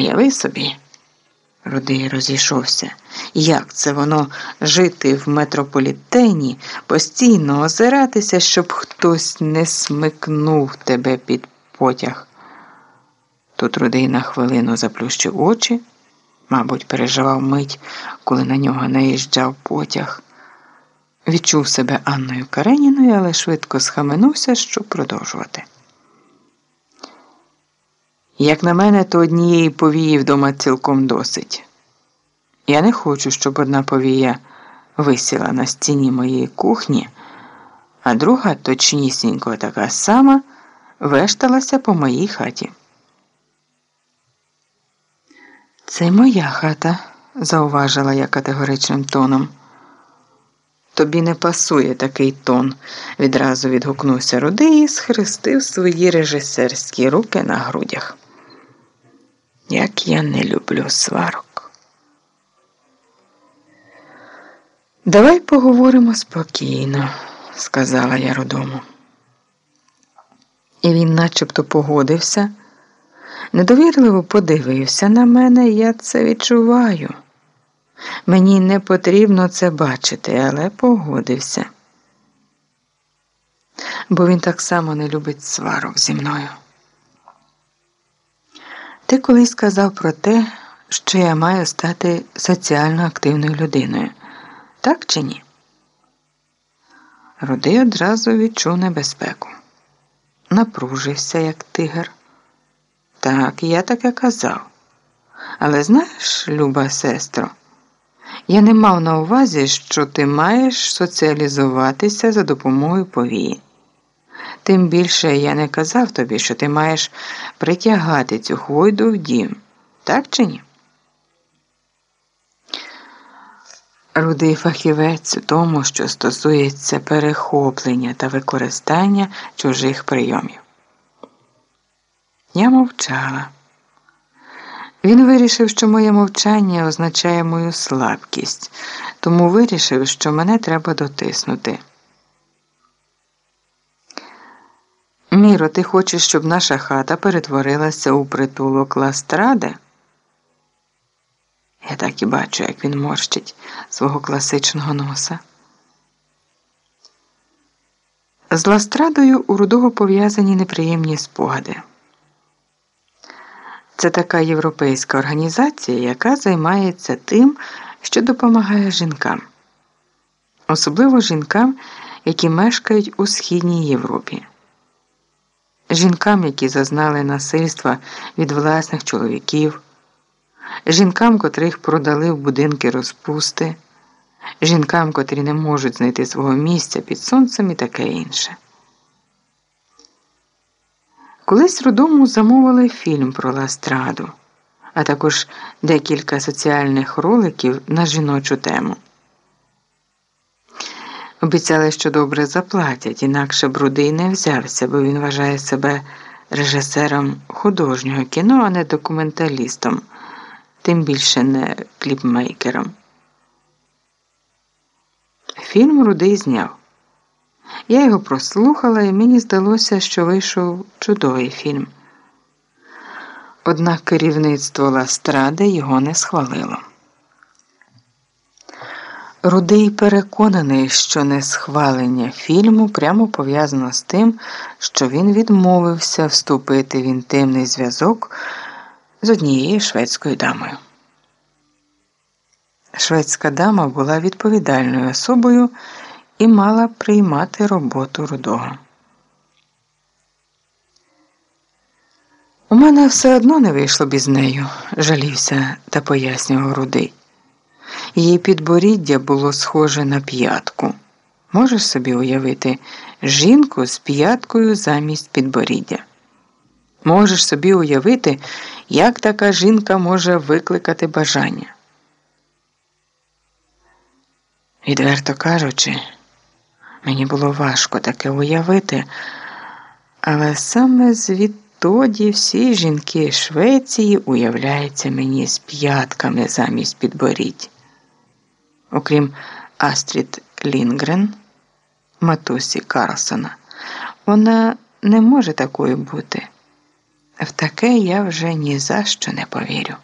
Уяви собі, Рудий розійшовся, як це воно жити в метрополітені, постійно озиратися, щоб хтось не смикнув тебе під потяг. Тут Рудий на хвилину заплющив очі, мабуть, переживав мить, коли на нього наїжджав потяг. Відчув себе Анною Кареніною, але швидко схаменувся, щоб продовжувати. Як на мене, то однієї повії вдома цілком досить. Я не хочу, щоб одна повія висіла на стіні моєї кухні, а друга, точнісінько така сама, вешталася по моїй хаті. Це моя хата, зауважила я категоричним тоном. Тобі не пасує такий тон, відразу відгукнувся Рудий і схрестив свої режисерські руки на грудях. Як я не люблю сварок. Давай поговоримо спокійно, сказала я родому. І він начебто погодився, недовірливо подивився на мене, я це відчуваю. Мені не потрібно це бачити, але погодився. Бо він так само не любить сварок зі мною. Ти колись сказав про те, що я маю стати соціально активною людиною, так чи ні? Рудий одразу відчув небезпеку. Напружився, як тигр. Так, я таке казав. Але знаєш, люба сестро, я не мав на увазі, що ти маєш соціалізуватися за допомогою повії. Тим більше я не казав тобі, що ти маєш притягати цю хвойду в дім, так чи ні? Рудий фахівець у тому, що стосується перехоплення та використання чужих прийомів. Я мовчала. Він вирішив, що моє мовчання означає мою слабкість, тому вирішив, що мене треба дотиснути. Міро, ти хочеш, щоб наша хата перетворилася у притулок ластради? Я так і бачу, як він морщить свого класичного носа. З ластрадою у рудого пов'язані неприємні спогади. Це така європейська організація, яка займається тим, що допомагає жінкам, особливо жінкам, які мешкають у Східній Європі жінкам, які зазнали насильства від власних чоловіків, жінкам, котрих продали в будинки розпусти, жінкам, котрі не можуть знайти свого місця під сонцем і таке інше. Колись родому замовили фільм про Ластраду, а також декілька соціальних роликів на жіночу тему. Обіцяли, що добре заплатять, інакше Брудий не взявся, бо він вважає себе режисером художнього кіно, а не документалістом, тим більше не кліпмейкером. Фільм Рудий зняв. Я його прослухала, і мені здалося, що вийшов чудовий фільм. Однак керівництво Ластради його не схвалило. Рудий переконаний, що несхвалення фільму прямо пов'язано з тим, що він відмовився вступити в інтимний зв'язок з однією шведською дамою. Шведська дама була відповідальною особою і мала приймати роботу рудого. У мене все одно не вийшло б із нею, жалівся та пояснював рудий. Її підборіддя було схоже на п'ятку. Можеш собі уявити жінку з п'яткою замість підборіддя? Можеш собі уявити, як така жінка може викликати бажання? Відверто кажучи, мені було важко таке уявити, але саме звідтоді всі жінки Швеції уявляються мені з п'ятками замість підборідь окрім Астрід Лінгрен, матусі Карлсона, вона не може такою бути. В таке я вже ні за що не повірю.